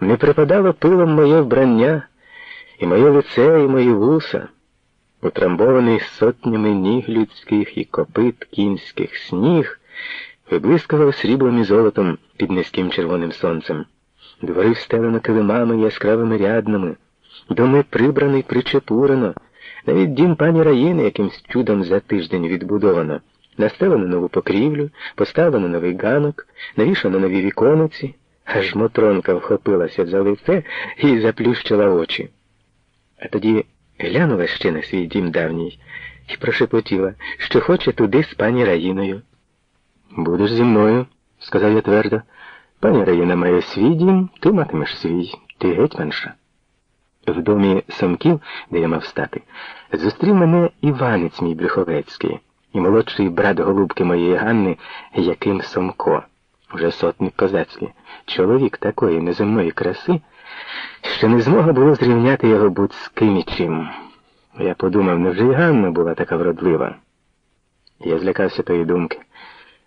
не припадало пилом моє вбрання, і моє лице, і мої вуса, утрамбований сотнями ніг людських і копит кінських сніг, виблискував сріблом і золотом під низьким червоним сонцем. Двори встелено килимами яскравими ряднами, доми прибраний причепурено, навіть дім пані Раїни якимсь чудом за тиждень відбудовано. Наставлено нову покрівлю, поставлено новий ганок, навішано нові вікониці, аж Мотронка вхопилася за лице і заплющила очі. А тоді глянула ще на свій дім давній і прошепотіла, що хоче туди з пані Раїною. Будеш зі мною, сказав я твердо. Пані Раїна має свій дім, ти матимеш свій, ти гетьманша. В домі самків, де я мав стати, зустрів мене Іванець мій Брюховецький і молодший брат голубки моєї Ганни Яким Сомко, вже сотник козацький, чоловік такої неземної краси, що не змога було зрівняти його будь з ким і чим. Я подумав, невже й Ганна була така вродлива? Я злякався тої думки,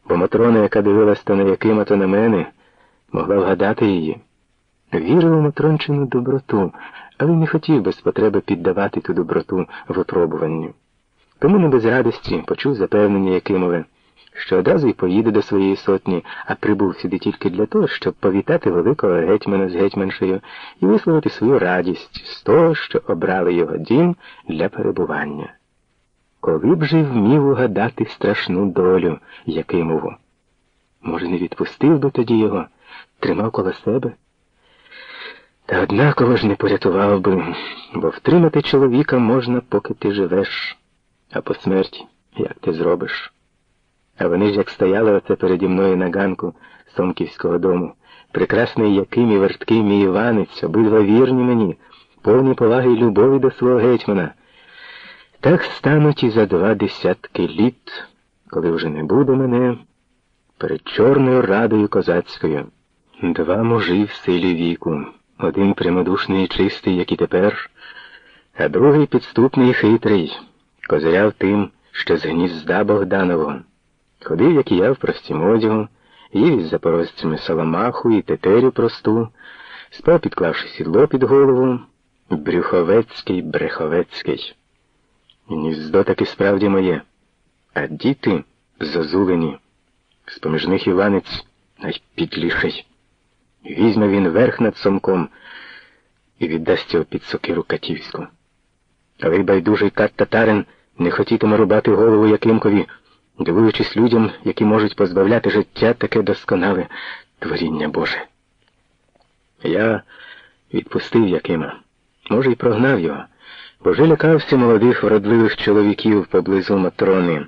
бо Матрона, яка дивилась то на Якима, то на мене, могла вгадати її. Вірив у Матрончину доброту, але не хотів без потреби піддавати ту доброту випробуванню. Тому не без радості почув запевнення Якимове, що одразу й поїде до своєї сотні, а прибув сюди тільки для того, щоб повітати великого гетьмана з гетьманшею і висловити свою радість з того, що обрали його дім для перебування. Коли б же вмів угадати страшну долю Якимову? Може, не відпустив би тоді його, тримав коло себе? Та однаково ж не порятував би, бо втримати чоловіка можна, поки ти живеш, а по смерті як ти зробиш. А вони ж як стояли оце переді мною на ганку Сомківського дому, прекрасний яким і верткий мій Іванець, обидва вірні мені, повні поваги й любові до свого гетьмана. Так стануть і за два десятки літ, коли вже не буде мене, перед Чорною радою козацькою. Два мужі в силі віку. Один прямодушний і чистий, як і тепер, а другий підступний і хитрий, козиряв тим, що з гнізда Богданового. Ходив, як і я, в простім одягу, їв із запорожцями саламаху і тетерю просту, спав, підклавши сідло під голову, брюховецький, бреховецький. Гніздо таки справді моє, а діти зозулені, з поміж них Іванець найпідліший. Візьме він верх над сомком і віддасть його під сокиру Катівську. Але й байдужий кат татарин не хотітиме рубати голову Якимкові, дивуючись людям, які можуть позбавляти життя таке досконале творіння Боже. Я відпустив Якима, може, й прогнав його, бо вже лякався молодих вродливих чоловіків поблизу Матрони.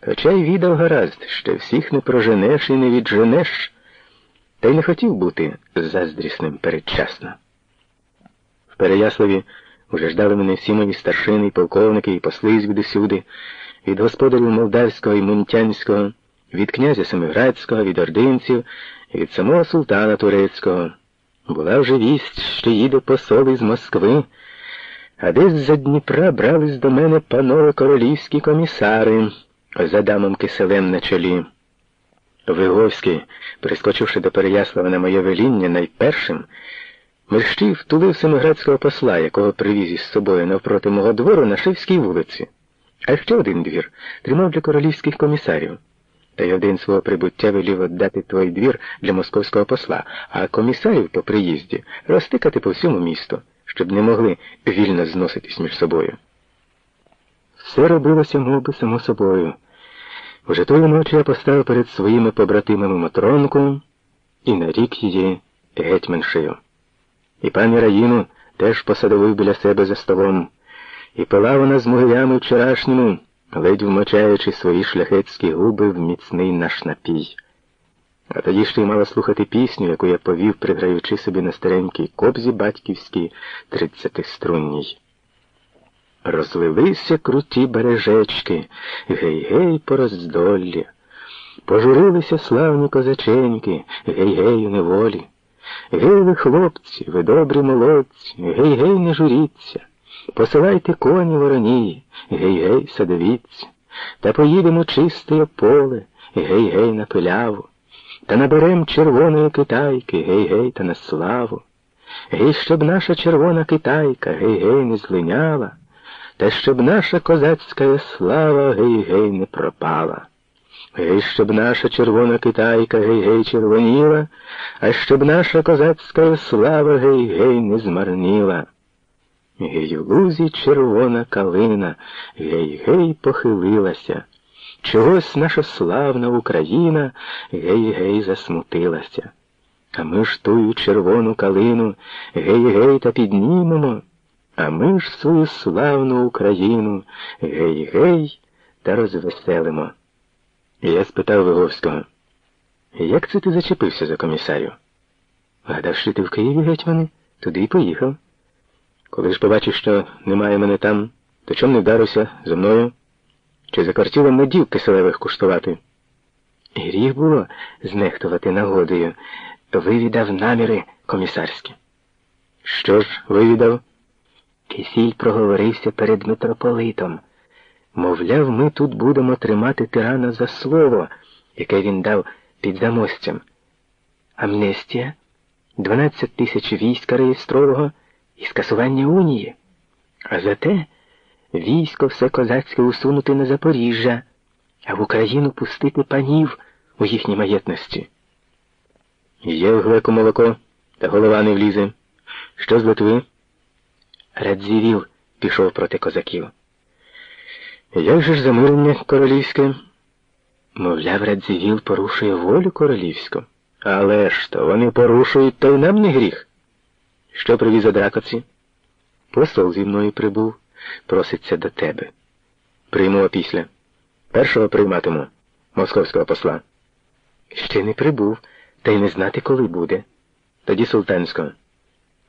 Хоча й відав гаразд, що всіх не проженеш і не відженеш та й не хотів бути заздрісним передчасно. В Переяславі уже ждали мене всі мої старшини, і полковники, і посли звідусюди, від господарів Молдавського і Мунтянського, від князя Семиградського, від ординців, від самого султана турецького. Була вже вість, що їде посол із Москви, а десь за Дніпра брались до мене панове королівські комісари з Адамом Киселем на чолі. Виговський, прискочивши до Переяслава на моє веління найпершим, мерщій втулив семиградського посла, якого привіз із собою навпроти мого двору на Шевській вулиці. А ще один двір тримав для королівських комісарів. Та й один свого прибуття велів віддати той двір для московського посла, а комісарів по приїзді розтикати по всьому місту, щоб не могли вільно зноситись між собою. Все робилося мов би, само собою. Уже тої ночі я поставив перед своїми побратимами Матронку і нарік її гетьманшею. І пані Раїну теж посадовив біля себе за столом, і пила вона з могилями вчорашніми, ледь вмочаючи свої шляхетські губи в міцний наш напій. А тоді ще й мала слухати пісню, яку я повів, приграючи собі на старенькій кобзі батьківській тридцятиструнній. Розлилися круті бережечки, гей-гей по роздоллі. Пожурилися славні козаченьки, гей-гей у неволі. Гей ви, хлопці, ви добрі молодці, гей-гей, не журіться. Посилайте коні воронії, гей-гей, садовіться. Та поїдемо чисте поле, гей-гей на пиляву. Та наберем червоної китайки, гей-гей, та на славу. гей, щоб наша червона китайка, гей-гей не злиняла, та щоб наша козацька слава гей-гей не пропала. Гей, щоб наша червона китайка гей-гей червоніла, а щоб наша козацька слава гей-гей не змарніла. Гей у лузі червона калина, гей-гей похилилася. Чогось наша славна Україна гей-гей засмутилася. А ми ж тую червону калину гей-гей та піднімемо, а ми ж свою славну Україну гей-гей та розвеселимо. Я спитав Виговського, як це ти зачепився за комісарю? Гадав, що ти в Києві гетьмани, туди й поїхав. Коли ж побачиш, що немає мене там, то чом не вдарився зо мною? Чи закартіло медів киселевих куштувати? Гріх було знехтувати нагодою. Вивідав наміри комісарські. Що ж вивідав? Кисіль проговорився перед митрополитом. Мовляв, ми тут будемо тримати тирана за слово, яке він дав під замостям. Амнестія, 12 тисяч війська реєстрового і скасування унії. А зате військо все козацьке усунути на Запоріжжя, а в Україну пустити панів у їхній маєтності. Є в глеку молоко, та голова не влізе. Що з Литви? Радзівіл пішов проти козаків. Як же ж замирення королівське? Мовляв, Радзівіл порушує волю королівську. Але ж то вони порушують, то й нам не гріх. Що привіз од ракоці? Посол зі мною прибув, проситься до тебе. Прийму опісля. Першого прийматиму московського посла. Ще не прибув, та й не знати, коли буде. Тоді султанського.